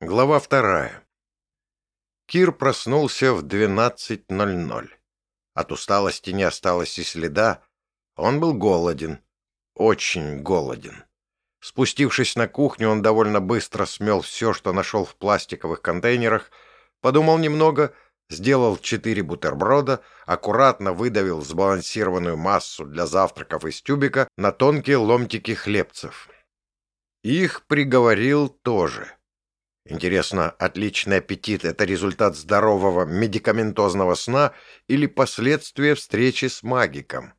Глава вторая. Кир проснулся в 12.00. От усталости не осталось и следа. Он был голоден. Очень голоден. Спустившись на кухню, он довольно быстро смел все, что нашел в пластиковых контейнерах, подумал немного, сделал четыре бутерброда, аккуратно выдавил сбалансированную массу для завтраков из тюбика на тонкие ломтики хлебцев. Их приговорил тоже. Интересно, отличный аппетит – это результат здорового медикаментозного сна или последствия встречи с магиком?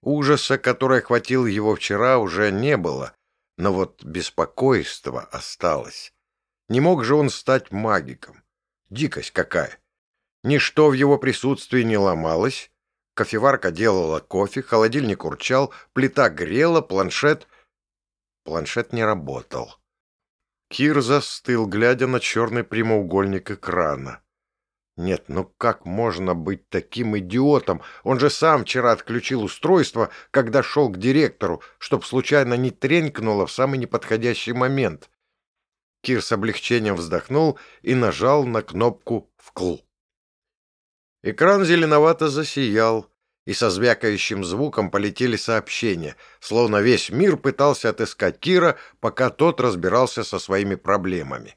Ужаса, который охватил его вчера, уже не было, но вот беспокойство осталось. Не мог же он стать магиком. Дикость какая! Ничто в его присутствии не ломалось. Кофеварка делала кофе, холодильник урчал, плита грела, планшет... Планшет не работал. Кир застыл, глядя на черный прямоугольник экрана. Нет, ну как можно быть таким идиотом? Он же сам вчера отключил устройство, когда шел к директору, чтоб случайно не тренькнуло в самый неподходящий момент. Кир с облегчением вздохнул и нажал на кнопку «вкл». Экран зеленовато засиял, и со звякающим звуком полетели сообщения, словно весь мир пытался отыскать Кира, пока тот разбирался со своими проблемами.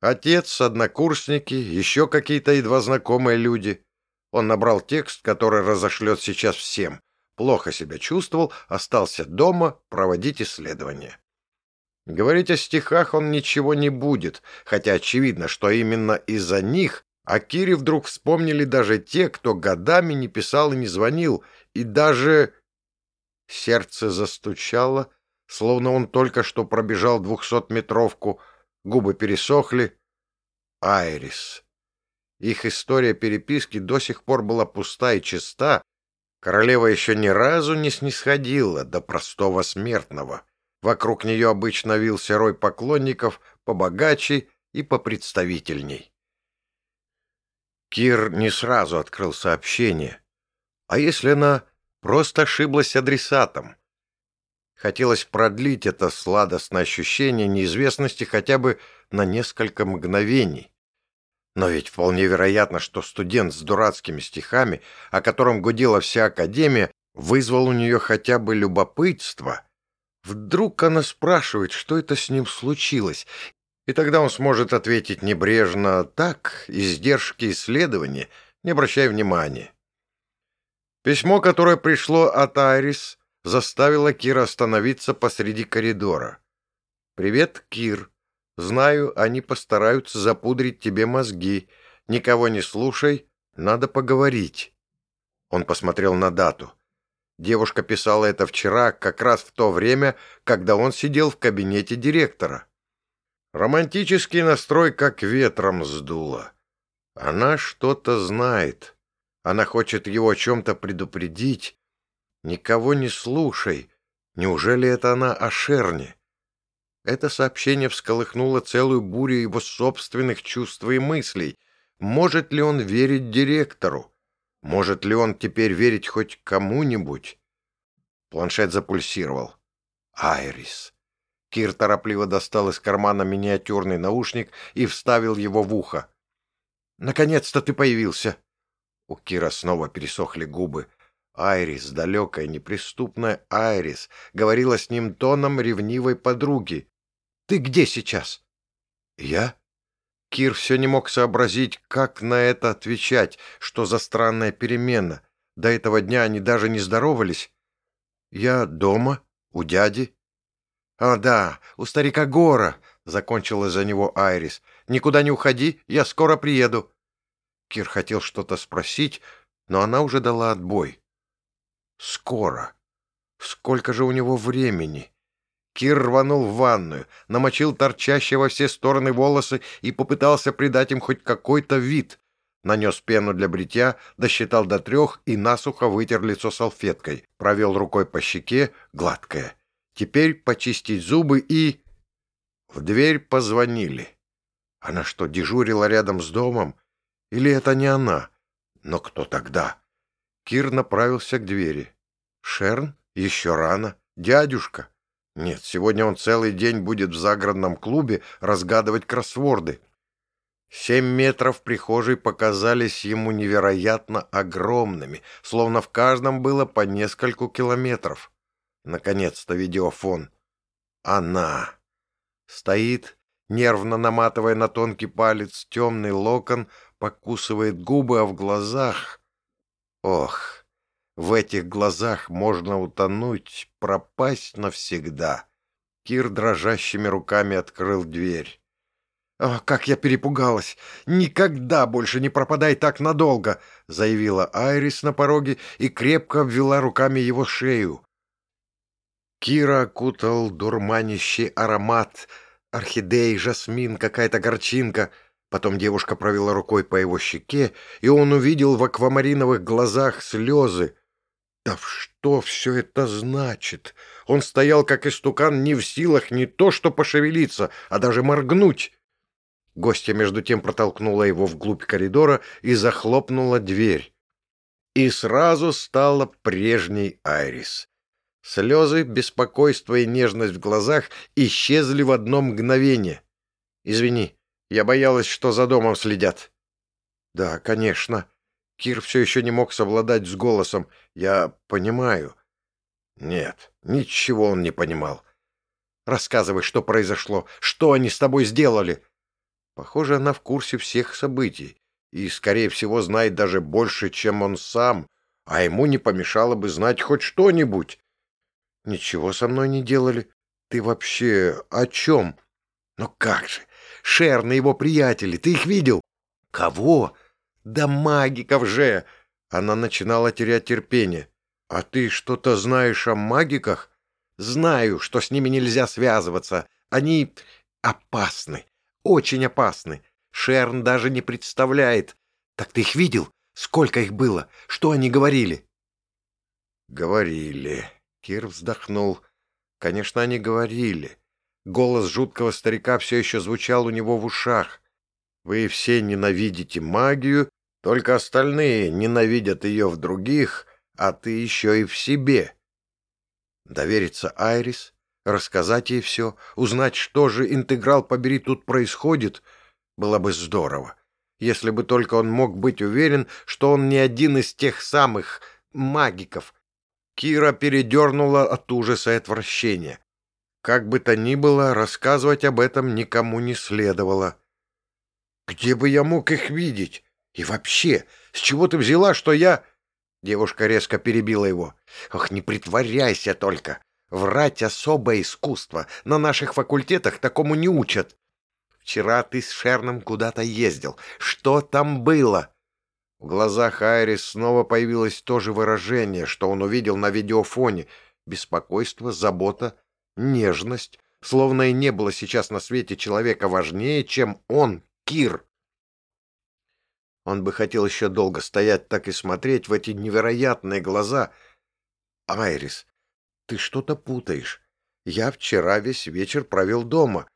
Отец, однокурсники, еще какие-то едва знакомые люди. Он набрал текст, который разошлет сейчас всем. Плохо себя чувствовал, остался дома проводить исследования. Говорить о стихах он ничего не будет, хотя очевидно, что именно из-за них а Кире вдруг вспомнили даже те, кто годами не писал и не звонил, и даже... Сердце застучало, словно он только что пробежал двухсотметровку, губы пересохли. Айрис. Их история переписки до сих пор была пуста и чиста. Королева еще ни разу не снисходила до простого смертного. Вокруг нее обычно вился рой поклонников побогаче и попредставительней. Кир не сразу открыл сообщение. А если она просто ошиблась адресатом? Хотелось продлить это сладостное ощущение неизвестности хотя бы на несколько мгновений. Но ведь вполне вероятно, что студент с дурацкими стихами, о котором гудела вся академия, вызвал у нее хотя бы любопытство. Вдруг она спрашивает, что это с ним случилось, и тогда он сможет ответить небрежно «так, издержки исследования, не обращай внимания». Письмо, которое пришло от Айрис, заставило Кира остановиться посреди коридора. «Привет, Кир. Знаю, они постараются запудрить тебе мозги. Никого не слушай, надо поговорить». Он посмотрел на дату. Девушка писала это вчера, как раз в то время, когда он сидел в кабинете директора. Романтический настрой как ветром сдуло. Она что-то знает. Она хочет его о чем-то предупредить. Никого не слушай. Неужели это она о Шерне? Это сообщение всколыхнуло целую бурю его собственных чувств и мыслей. Может ли он верить директору? Может ли он теперь верить хоть кому-нибудь? Планшет запульсировал. Айрис. Кир торопливо достал из кармана миниатюрный наушник и вставил его в ухо. «Наконец-то ты появился!» У Кира снова пересохли губы. Айрис, далекая, неприступная Айрис, говорила с ним тоном ревнивой подруги. «Ты где сейчас?» «Я?» Кир все не мог сообразить, как на это отвечать, что за странная перемена. До этого дня они даже не здоровались. «Я дома, у дяди». «А, да, у старика Гора», — закончила за него Айрис. «Никуда не уходи, я скоро приеду». Кир хотел что-то спросить, но она уже дала отбой. «Скоро. Сколько же у него времени?» Кир рванул в ванную, намочил торчащие во все стороны волосы и попытался придать им хоть какой-то вид. Нанес пену для бритья, досчитал до трех и насухо вытер лицо салфеткой. Провел рукой по щеке, гладкое. Теперь почистить зубы и... В дверь позвонили. Она что, дежурила рядом с домом? Или это не она? Но кто тогда? Кир направился к двери. Шерн? Еще рано. Дядюшка. Нет, сегодня он целый день будет в загородном клубе разгадывать кроссворды. Семь метров прихожей показались ему невероятно огромными, словно в каждом было по нескольку километров. Наконец-то видеофон. Она. Стоит, нервно наматывая на тонкий палец темный локон, покусывает губы, а в глазах... Ох, в этих глазах можно утонуть, пропасть навсегда. Кир дрожащими руками открыл дверь. «О, как я перепугалась! Никогда больше не пропадай так надолго!» — заявила Айрис на пороге и крепко обвела руками его шею. Кира окутал дурманящий аромат. Орхидей, жасмин, какая-то горчинка. Потом девушка провела рукой по его щеке, и он увидел в аквамариновых глазах слезы. Да что все это значит? Он стоял, как истукан, не в силах не то что пошевелиться, а даже моргнуть. Гостья между тем протолкнула его вглубь коридора и захлопнула дверь. И сразу стала прежней Айрис. Слезы, беспокойство и нежность в глазах исчезли в одно мгновение. «Извини, я боялась, что за домом следят». «Да, конечно». Кир все еще не мог совладать с голосом. «Я понимаю». «Нет, ничего он не понимал». «Рассказывай, что произошло. Что они с тобой сделали?» Похоже, она в курсе всех событий и, скорее всего, знает даже больше, чем он сам, а ему не помешало бы знать хоть что-нибудь. Ничего со мной не делали. Ты вообще о чем? Ну как же, Шерн и его приятели, ты их видел? Кого? Да магиков же! Она начинала терять терпение. А ты что-то знаешь о магиках? Знаю, что с ними нельзя связываться. Они опасны, очень опасны. Шерн даже не представляет. Так ты их видел? Сколько их было? Что они говорили? Говорили. Кир вздохнул. Конечно, они говорили. Голос жуткого старика все еще звучал у него в ушах. Вы все ненавидите магию, только остальные ненавидят ее в других, а ты еще и в себе. Довериться Айрис, рассказать ей все, узнать, что же интеграл побери тут происходит, было бы здорово. Если бы только он мог быть уверен, что он не один из тех самых магиков, Кира передернула от ужаса и отвращения. Как бы то ни было, рассказывать об этом никому не следовало. «Где бы я мог их видеть? И вообще, с чего ты взяла, что я...» Девушка резко перебила его. «Ох, не притворяйся только! Врать особое искусство. На наших факультетах такому не учат. Вчера ты с Шерном куда-то ездил. Что там было?» В глазах Айрис снова появилось то же выражение, что он увидел на видеофоне. Беспокойство, забота, нежность. Словно и не было сейчас на свете человека важнее, чем он, Кир. Он бы хотел еще долго стоять так и смотреть в эти невероятные глаза. «Айрис, ты что-то путаешь. Я вчера весь вечер провел дома.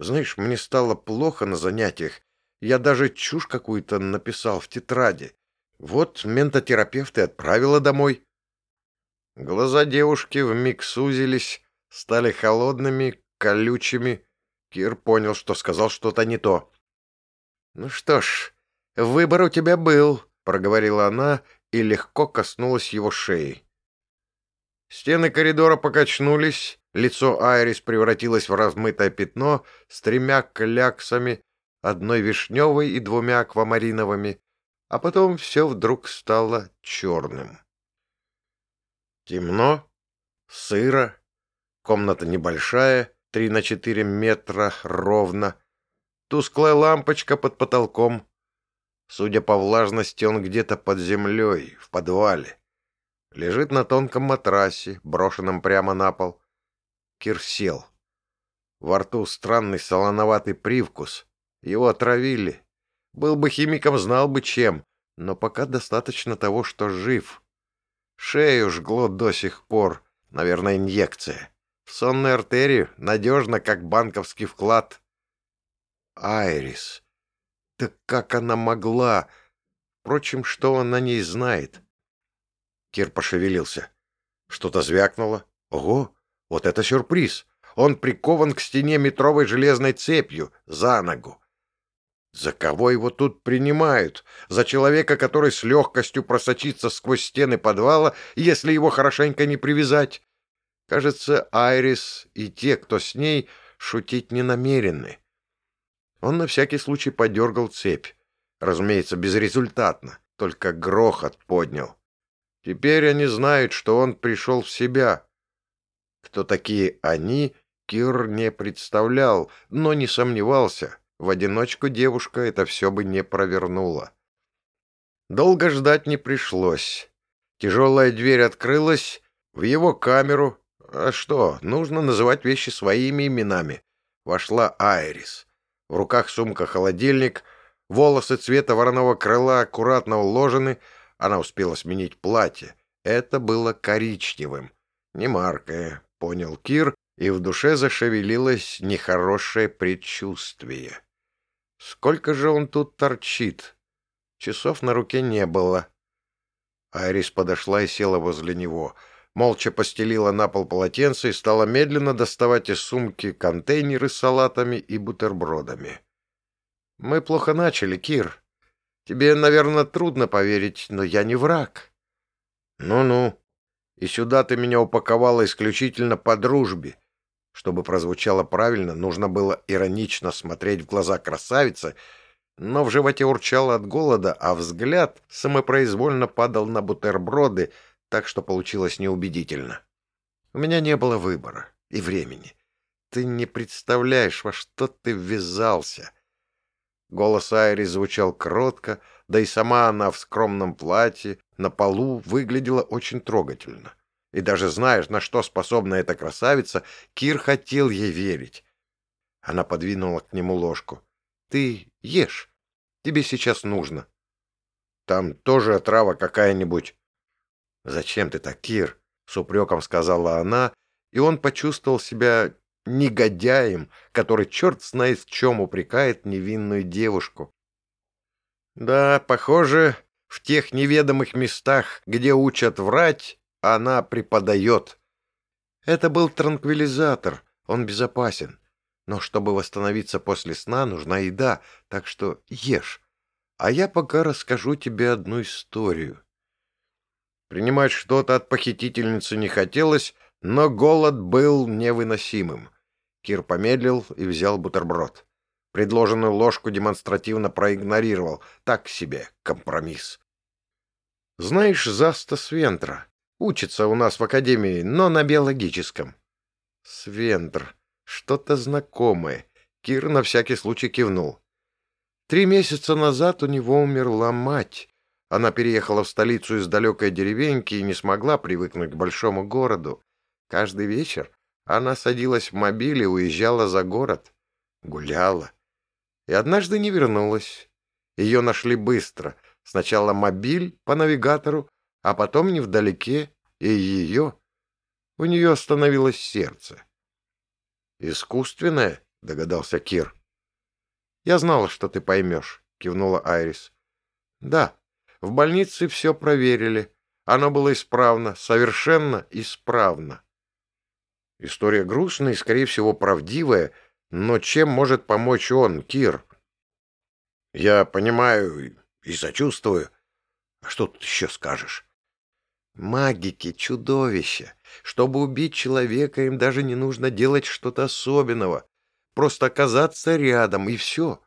Знаешь, мне стало плохо на занятиях. Я даже чушь какую-то написал в тетради. Вот ментотерапевт и отправила домой. Глаза девушки вмиг сузились, стали холодными, колючими. Кир понял, что сказал что-то не то. «Ну что ж, выбор у тебя был», — проговорила она и легко коснулась его шеи. Стены коридора покачнулись, лицо Айрис превратилось в размытое пятно с тремя кляксами, одной вишневой и двумя аквамариновыми, а потом все вдруг стало черным. Темно, сыро, комната небольшая, три на четыре метра ровно, тусклая лампочка под потолком. Судя по влажности, он где-то под землей, в подвале. Лежит на тонком матрасе, брошенном прямо на пол. Кир сел. Во рту странный солоноватый привкус. Его отравили. Был бы химиком, знал бы чем, но пока достаточно того, что жив. Шею жгло до сих пор, наверное, инъекция. В сонную артерию надежно, как банковский вклад. Айрис. Так как она могла? Впрочем, что он о ней знает? Кир пошевелился. Что-то звякнуло. Ого, вот это сюрприз! Он прикован к стене метровой железной цепью, за ногу. За кого его тут принимают? За человека, который с легкостью просочится сквозь стены подвала, если его хорошенько не привязать? Кажется, Айрис и те, кто с ней, шутить не намерены. Он на всякий случай подергал цепь. Разумеется, безрезультатно, только грохот поднял. Теперь они знают, что он пришел в себя. Кто такие они, Кир не представлял, но не сомневался. В одиночку девушка это все бы не провернула. Долго ждать не пришлось. Тяжелая дверь открылась, в его камеру, а что, нужно называть вещи своими именами, вошла Айрис. В руках сумка-холодильник, волосы цвета вороного крыла аккуратно уложены, она успела сменить платье. Это было коричневым. Не маркое, понял Кир, и в душе зашевелилось нехорошее предчувствие. Сколько же он тут торчит? Часов на руке не было. Айрис подошла и села возле него. Молча постелила на пол полотенце и стала медленно доставать из сумки контейнеры с салатами и бутербродами. «Мы плохо начали, Кир», Тебе, наверное, трудно поверить, но я не враг. Ну-ну. И сюда ты меня упаковала исключительно по дружбе. Чтобы прозвучало правильно, нужно было иронично смотреть в глаза красавицы, но в животе урчало от голода, а взгляд самопроизвольно падал на бутерброды, так что получилось неубедительно. У меня не было выбора и времени. Ты не представляешь, во что ты ввязался. Голос Айри звучал кротко, да и сама она в скромном платье на полу выглядела очень трогательно. И даже знаешь, на что способна эта красавица, Кир хотел ей верить. Она подвинула к нему ложку. «Ты ешь. Тебе сейчас нужно». «Там тоже отрава какая-нибудь». «Зачем ты так, Кир?» — с упреком сказала она, и он почувствовал себя негодяем, который черт знает в чем упрекает невинную девушку. Да, похоже, в тех неведомых местах, где учат врать, она преподает. Это был транквилизатор, он безопасен. Но чтобы восстановиться после сна, нужна еда, так что ешь. А я пока расскажу тебе одну историю. Принимать что-то от похитительницы не хотелось, но голод был невыносимым. Кир помедлил и взял бутерброд. Предложенную ложку демонстративно проигнорировал. Так себе компромисс. «Знаешь Заста Свентра? Учится у нас в академии, но на биологическом». «Свентр. Что-то знакомое». Кир на всякий случай кивнул. Три месяца назад у него умерла мать. Она переехала в столицу из далекой деревеньки и не смогла привыкнуть к большому городу. Каждый вечер она садилась в мобиль и уезжала за город. Гуляла. И однажды не вернулась. Ее нашли быстро. Сначала мобиль по навигатору, а потом невдалеке и ее. У нее остановилось сердце. «Искусственное?» — догадался Кир. «Я знала, что ты поймешь», — кивнула Айрис. «Да, в больнице все проверили. Оно было исправно, совершенно исправно. История грустная и, скорее всего, правдивая, но чем может помочь он, Кир? Я понимаю и сочувствую. А что тут еще скажешь? Магики — чудовища. Чтобы убить человека, им даже не нужно делать что-то особенного. Просто оказаться рядом, и все.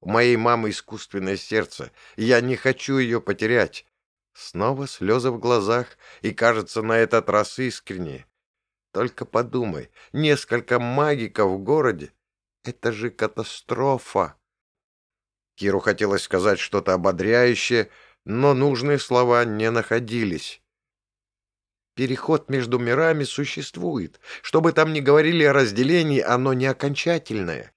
У моей мамы искусственное сердце, я не хочу ее потерять. Снова слезы в глазах, и, кажется, на этот раз искренне. Только подумай, несколько магиков в городе — это же катастрофа. Киру хотелось сказать что-то ободряющее, но нужные слова не находились. Переход между мирами существует. Что бы там ни говорили о разделении, оно не окончательное.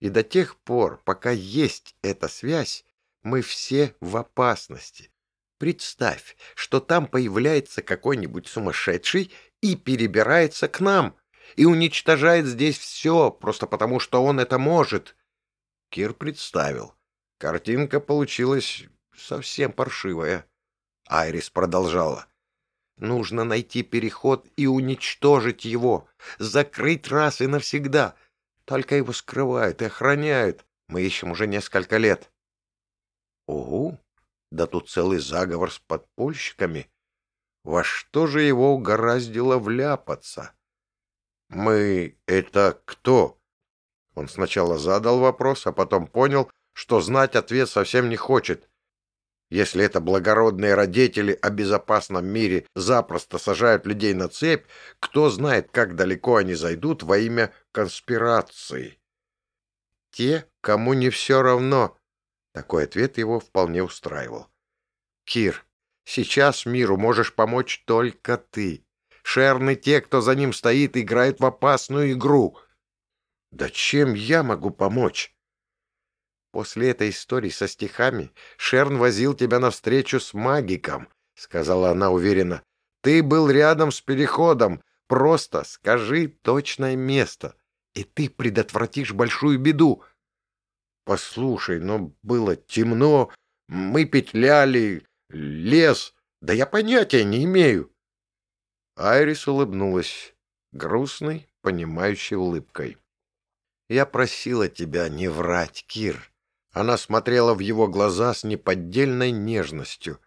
И до тех пор, пока есть эта связь, мы все в опасности. Представь, что там появляется какой-нибудь сумасшедший и перебирается к нам, и уничтожает здесь все, просто потому что он это может. Кир представил. Картинка получилась совсем паршивая. Айрис продолжала. Нужно найти переход и уничтожить его, закрыть раз и навсегда. Только его скрывают и охраняют. Мы ищем уже несколько лет. Угу, да тут целый заговор с подпольщиками. Во что же его угораздило вляпаться? Мы — это кто? Он сначала задал вопрос, а потом понял, что знать ответ совсем не хочет. Если это благородные родители о безопасном мире запросто сажают людей на цепь, кто знает, как далеко они зайдут во имя конспирации. Те, кому не все равно. Такой ответ его вполне устраивал. Кир, сейчас миру можешь помочь только ты. Шерны те, кто за ним стоит, играют в опасную игру. Да чем я могу помочь? После этой истории со стихами Шерн возил тебя навстречу с магиком, — сказала она уверенно. Ты был рядом с переходом. Просто скажи точное место, и ты предотвратишь большую беду. Послушай, но было темно, мы петляли, лес, да я понятия не имею. Айрис улыбнулась грустной, понимающей улыбкой. «Я просила тебя не врать, Кир. Она смотрела в его глаза с неподдельной нежностью.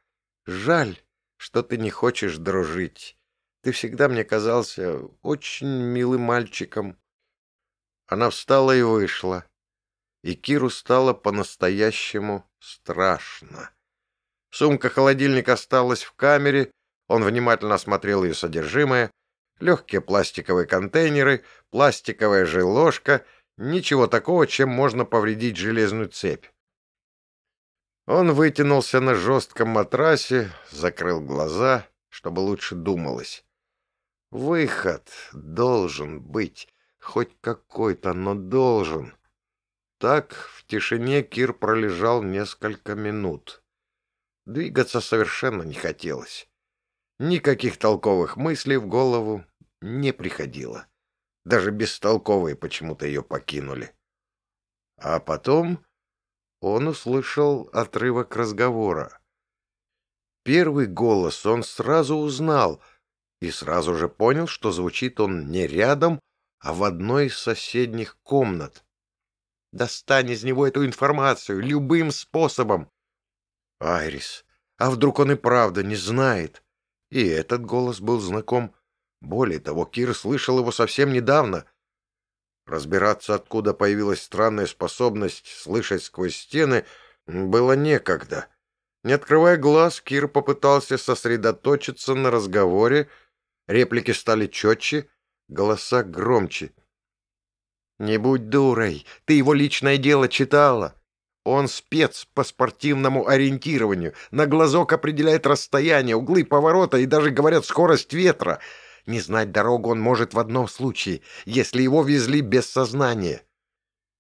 «Жаль, что ты не хочешь дружить. Ты всегда мне казался очень милым мальчиком». Она встала и вышла. И Киру стало по-настоящему страшно. Сумка-холодильник осталась в камере, он внимательно осмотрел ее содержимое, легкие пластиковые контейнеры, пластиковая же ложка — Ничего такого, чем можно повредить железную цепь. Он вытянулся на жестком матрасе, закрыл глаза, чтобы лучше думалось. Выход должен быть, хоть какой-то, но должен. Так в тишине Кир пролежал несколько минут. Двигаться совершенно не хотелось. Никаких толковых мыслей в голову не приходило. Даже бестолковые почему-то ее покинули. А потом он услышал отрывок разговора. Первый голос он сразу узнал и сразу же понял, что звучит он не рядом, а в одной из соседних комнат. «Достань из него эту информацию любым способом!» «Айрис, а вдруг он и правда не знает?» И этот голос был знаком. Более того, Кир слышал его совсем недавно. Разбираться, откуда появилась странная способность слышать сквозь стены, было некогда. Не открывая глаз, Кир попытался сосредоточиться на разговоре. Реплики стали четче, голоса громче. «Не будь дурой, ты его личное дело читала. Он спец по спортивному ориентированию, на глазок определяет расстояние, углы поворота и даже, говорят, скорость ветра». Не знать дорогу он может в одном случае, если его везли без сознания.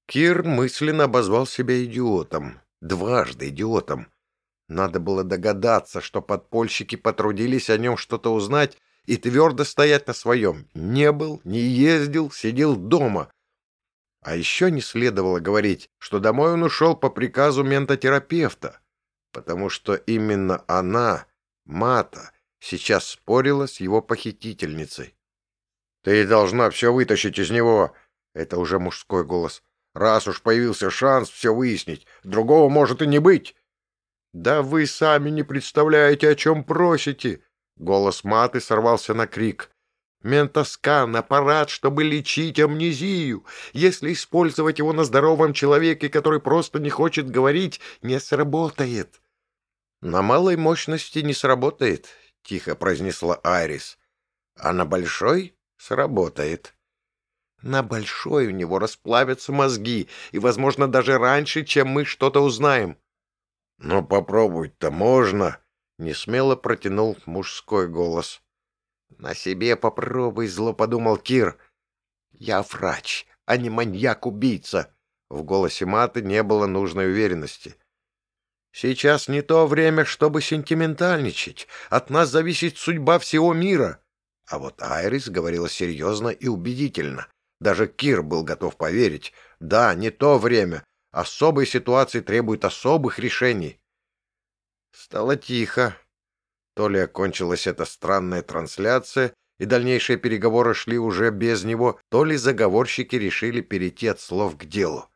Кир мысленно обозвал себя идиотом. Дважды идиотом. Надо было догадаться, что подпольщики потрудились о нем что-то узнать и твердо стоять на своем. Не был, не ездил, сидел дома. А еще не следовало говорить, что домой он ушел по приказу ментотерапевта, потому что именно она, Мата, сейчас спорила с его похитительницей. «Ты должна все вытащить из него!» Это уже мужской голос. «Раз уж появился шанс все выяснить, другого может и не быть!» «Да вы сами не представляете, о чем просите!» Голос маты сорвался на крик. «Ментоскан — аппарат, чтобы лечить амнезию. Если использовать его на здоровом человеке, который просто не хочет говорить, не сработает». «На малой мощности не сработает. — тихо произнесла Айрис. «А на большой сработает». «На большой у него расплавятся мозги, и, возможно, даже раньше, чем мы что-то узнаем». «Ну, попробовать-то можно», — несмело протянул мужской голос. «На себе попробуй», — зло подумал Кир. «Я врач, а не маньяк-убийца». В голосе Маты не было нужной уверенности. Сейчас не то время, чтобы сентиментальничать. От нас зависит судьба всего мира. А вот Айрис говорила серьезно и убедительно. Даже Кир был готов поверить. Да, не то время. Особые ситуации требуют особых решений. Стало тихо. То ли окончилась эта странная трансляция, и дальнейшие переговоры шли уже без него, то ли заговорщики решили перейти от слов к делу.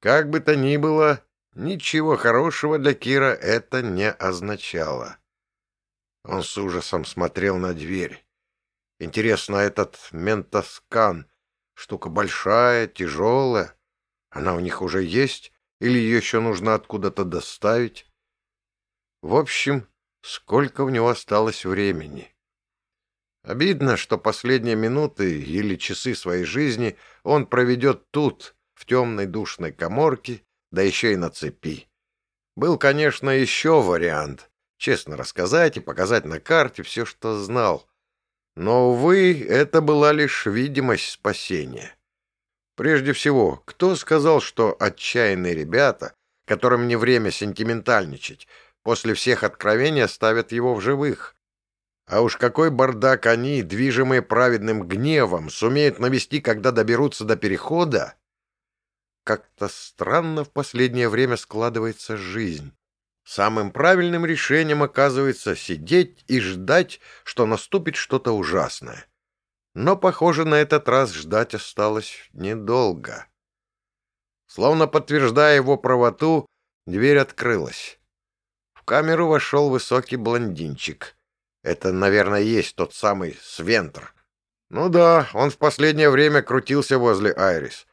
Как бы то ни было, ничего хорошего для Кира это не означало. Он с ужасом смотрел на дверь. Интересно, этот ментоскан — штука большая, тяжелая. Она у них уже есть или ее еще нужно откуда-то доставить? В общем, сколько у него осталось времени? Обидно, что последние минуты или часы своей жизни он проведет тут, в темной душной коморке, да еще и на цепи. Был, конечно, еще вариант — честно рассказать и показать на карте все, что знал. Но, увы, это была лишь видимость спасения. Прежде всего, кто сказал, что отчаянные ребята, которым не время сентиментальничать, после всех откровений оставят его в живых? А уж какой бардак они, движимые праведным гневом, сумеют навести, когда доберутся до перехода? Как-то странно в последнее время складывается жизнь. Самым правильным решением оказывается сидеть и ждать, что наступит что-то ужасное. Но, похоже, на этот раз ждать осталось недолго. Словно подтверждая его правоту, дверь открылась. В камеру вошел высокий блондинчик — это, наверное, есть тот самый Свентр. Ну да, он в последнее время крутился возле Айрис.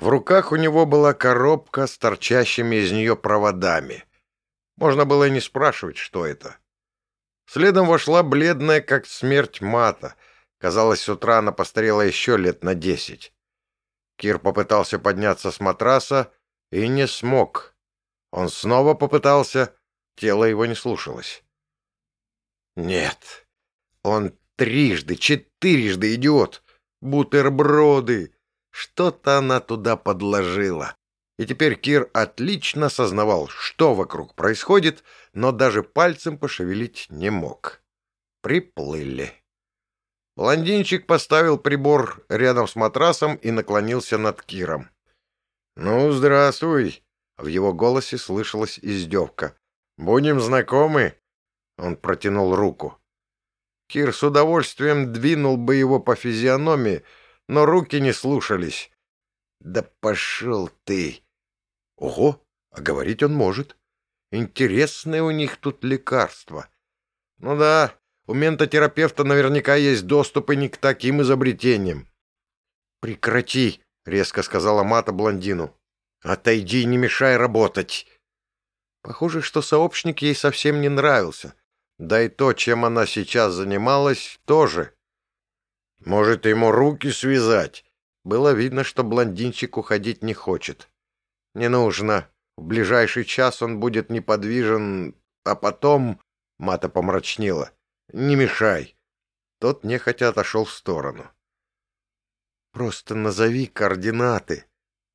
В руках у него была коробка с торчащими из нее проводами. Можно было и не спрашивать, что это. Следом вошла бледная, как смерть мата. Казалось, с утра она постарела еще лет на десять. Кир попытался подняться с матраса и не смог. Он снова попытался, тело его не слушалось. Нет, он трижды, четырежды идиот. Бутерброды. Что-то она туда подложила. И теперь Кир отлично осознавал, что вокруг происходит, но даже пальцем пошевелить не мог. Приплыли. Блондинчик поставил прибор рядом с матрасом и наклонился над Киром. «Ну, здравствуй!» В его голосе слышалась издевка. «Будем знакомы?» Он протянул руку. Кир с удовольствием двинул бы его по физиономии, но руки не слушались. «Да пошел ты!» «Ого, а говорить он может. Интересное у них тут лекарство. Ну да, у ментотерапевта наверняка есть доступ и не к таким изобретениям». «Прекрати!» — резко сказала Мата блондину. «Отойди не мешай работать!» Похоже, что сообщник ей совсем не нравился. Да и то, чем она сейчас занималась, тоже. Может, ему руки связать? Было видно, что блондинчик уходить не хочет. Не нужно. В ближайший час он будет неподвижен, а потом... Мата помрачнела. Не мешай. Тот нехотя отошел в сторону. Просто назови координаты.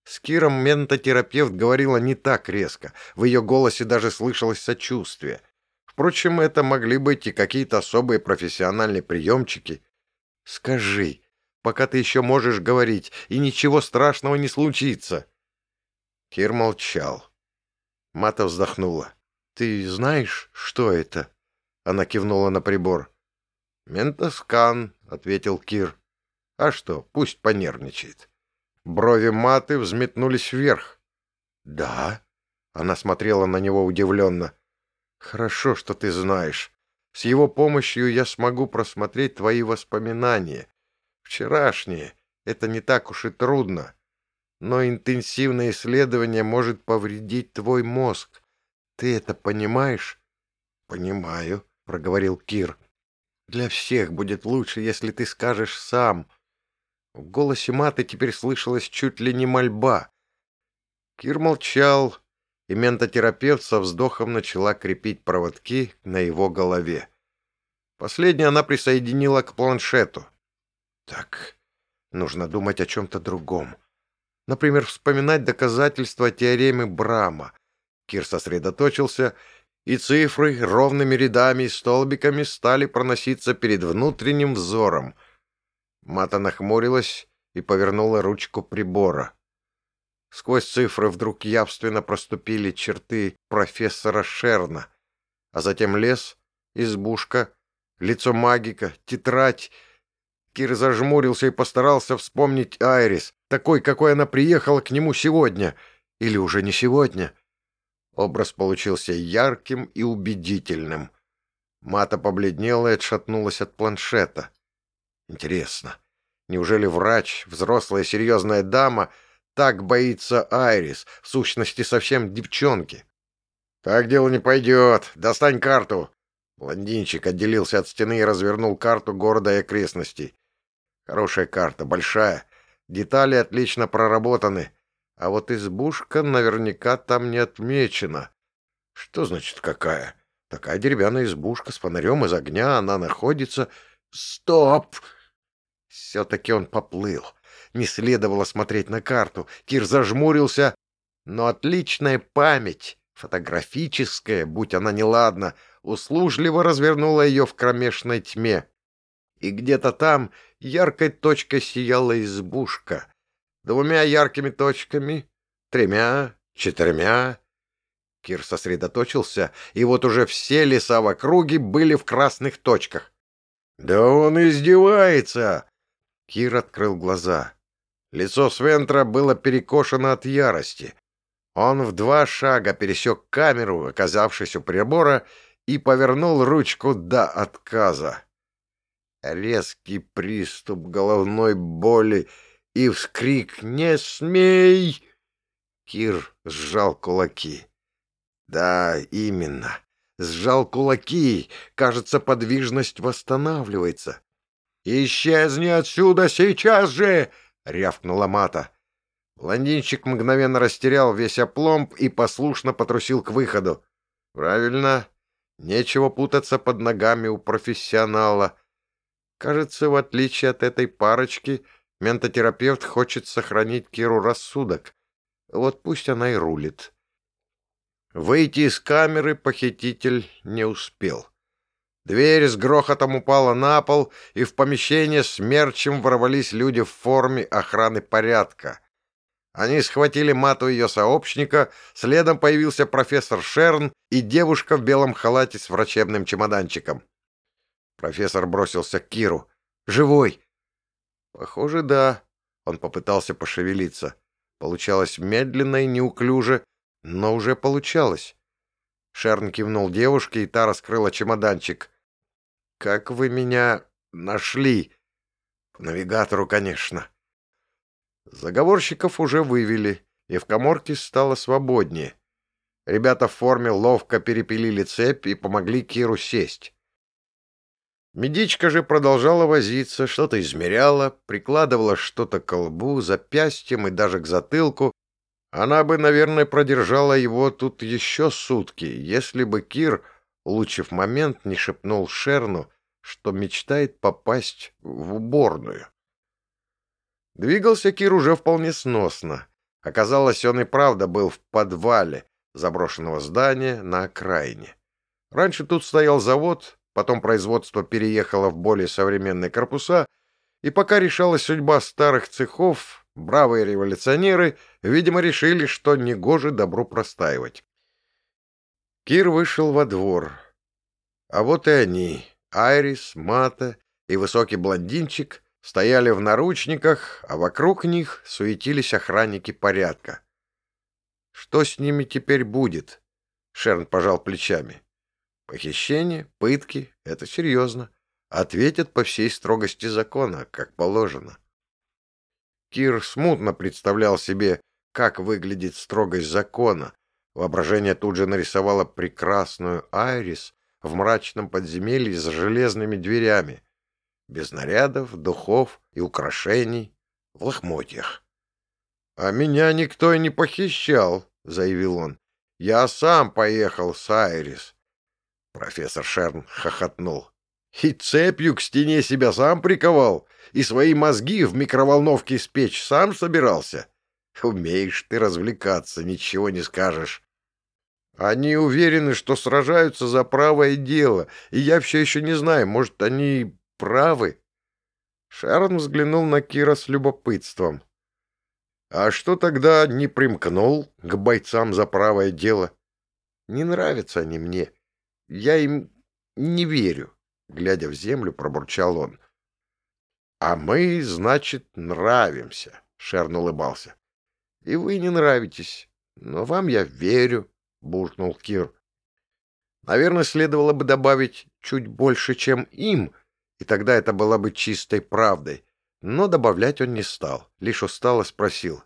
С Киром ментотерапевт говорила не так резко. В ее голосе даже слышалось сочувствие. Впрочем, это могли быть и какие-то особые профессиональные приемчики. Скажи, пока ты еще можешь говорить, и ничего страшного не случится. Кир молчал. Мата вздохнула. «Ты знаешь, что это?» Она кивнула на прибор. «Ментоскан», — ответил Кир. «А что, пусть понервничает». Брови Маты взметнулись вверх. «Да?» — она смотрела на него удивленно. Хорошо, что ты знаешь. С его помощью я смогу просмотреть твои воспоминания. Вчерашние. Это не так уж и трудно. Но интенсивное исследование может повредить твой мозг. Ты это понимаешь? Понимаю, проговорил Кир. Для всех будет лучше, если ты скажешь сам. В голосе Маты теперь слышалась чуть ли не мольба. Кир молчал, и ментотерапевт со вздохом начала крепить проводки на его голове. Последнее она присоединила к планшету. Так, нужно думать о чем-то другом. Например, вспоминать доказательства теоремы Брама. Кир сосредоточился, и цифры ровными рядами и столбиками стали проноситься перед внутренним взором. Мата нахмурилась и повернула ручку прибора. Сквозь цифры вдруг явственно проступили черты профессора Шерна, а затем лес избушка, лицо магика, тетрадь. Кир зажмурился и постарался вспомнить Айрис, такой, какой она приехала к нему сегодня. Или уже не сегодня. Образ получился ярким и убедительным. Мата побледнела и отшатнулась от планшета. Интересно, неужели врач, взрослая серьезная дама, так боится Айрис, в сущности совсем девчонки? «Так дело не пойдет. Достань карту!» Блондинчик отделился от стены и развернул карту города и окрестностей. Хорошая карта, большая. Детали отлично проработаны. А вот избушка наверняка там не отмечена. Что значит какая? Такая деревянная избушка с фонарем из огня, она находится... Стоп! Все-таки он поплыл. Не следовало смотреть на карту. Кир зажмурился. Но отличная память фотографическая, будь она неладна, услужливо развернула ее в кромешной тьме. И где-то там яркой точкой сияла избушка. Двумя яркими точками, тремя, четырьмя. Кир сосредоточился, и вот уже все леса в округе были в красных точках. «Да он издевается!» Кир открыл глаза. Лицо Свентра было перекошено от ярости. Он в два шага пересек камеру, оказавшись у прибора, и повернул ручку до отказа. Резкий приступ головной боли и вскрик «Не смей!» Кир сжал кулаки. Да, именно. Сжал кулаки. Кажется, подвижность восстанавливается. «Исчезни отсюда сейчас же!» — рявкнула Мата. Блондинчик мгновенно растерял весь опломб и послушно потрусил к выходу. Правильно, нечего путаться под ногами у профессионала. Кажется, в отличие от этой парочки, ментотерапевт хочет сохранить Киру рассудок. Вот пусть она и рулит. Выйти из камеры похититель не успел. Дверь с грохотом упала на пол, и в помещение смерчем ворвались люди в форме охраны порядка — они схватили мату ее сообщника, следом появился профессор Шерн и девушка в белом халате с врачебным чемоданчиком. Профессор бросился к Киру. «Живой!» «Похоже, да». Он попытался пошевелиться. Получалось медленно и неуклюже, но уже получалось. Шерн кивнул девушке, и та раскрыла чемоданчик. «Как вы меня нашли?» «По навигатору, конечно». Заговорщиков уже вывели, и в коморке стало свободнее. Ребята в форме ловко перепилили цепь и помогли Киру сесть. Медичка же продолжала возиться, что-то измеряла, прикладывала что-то к колбу, запястьям и даже к затылку. Она бы, наверное, продержала его тут еще сутки, если бы Кир, улучив момент, не шепнул Шерну, что мечтает попасть в уборную. Двигался Кир уже вполне сносно. Оказалось, он и правда был в подвале заброшенного здания на окраине. Раньше тут стоял завод, потом производство переехало в более современные корпуса, и пока решалась судьба старых цехов, бравые революционеры, видимо, решили, что негоже добру простаивать. Кир вышел во двор. А вот и они, Айрис, Мата и высокий блондинчик, стояли в наручниках, а вокруг них суетились охранники порядка. «Что с ними теперь будет?» — Шерн пожал плечами. «Похищение, пытки — это серьезно. Ответят по всей строгости закона, как положено». Кир смутно представлял себе, как выглядит строгость закона. Воображение тут же нарисовало прекрасную Айрис в мрачном подземелье с железными дверями без нарядов, духов и украшений, в лохмотьях. — А меня никто и не похищал, — заявил он. — Я сам поехал с Айрис. Профессор Шерн хохотнул. — И цепью к стене себя сам приковал, и свои мозги в микроволновке испечь сам собирался. Умеешь ты развлекаться, ничего не скажешь. Они уверены, что сражаются за правое дело, и я все еще не знаю, может, они правы. Шарон взглянул на Кира с любопытством. А что тогда не примкнул к бойцам за правое дело? Не нравятся они мне. Я им не верю», — глядя в землю, пробурчал он. «А мы, значит, нравимся», — Шерн улыбался. «И вы не нравитесь, но вам я верю», — буркнул Кир. Наверное, следовало бы добавить чуть больше, чем им, и тогда это была бы чистой правдой. Но добавлять он не стал, лишь устало спросил.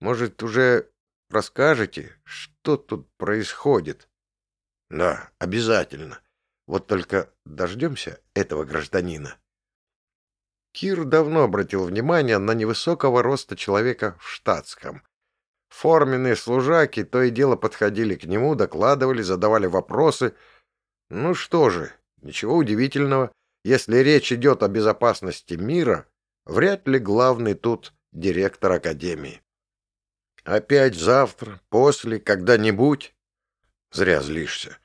«Может, уже расскажете, что тут происходит?» «Да, обязательно. Вот только дождемся этого гражданина». Кир давно обратил внимание на невысокого роста человека в штатском. Форменные служаки то и дело подходили к нему, докладывали, задавали вопросы. Ну что же, ничего удивительного, если речь идет о безопасности мира, вряд ли главный тут директор Академии. Опять завтра, после, когда-нибудь? Зря злишься.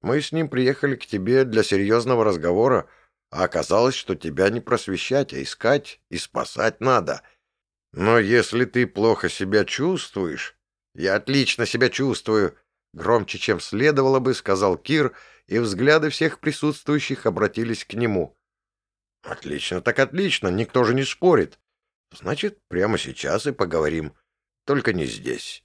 Мы с ним приехали к тебе для серьезного разговора, а оказалось, что тебя не просвещать, а искать и спасать надо — но если ты плохо себя чувствуешь... Я отлично себя чувствую, громче, чем следовало бы, сказал Кир, и взгляды всех присутствующих обратились к нему. Отлично, так отлично, никто же не спорит. Значит, прямо сейчас и поговорим. Только не здесь.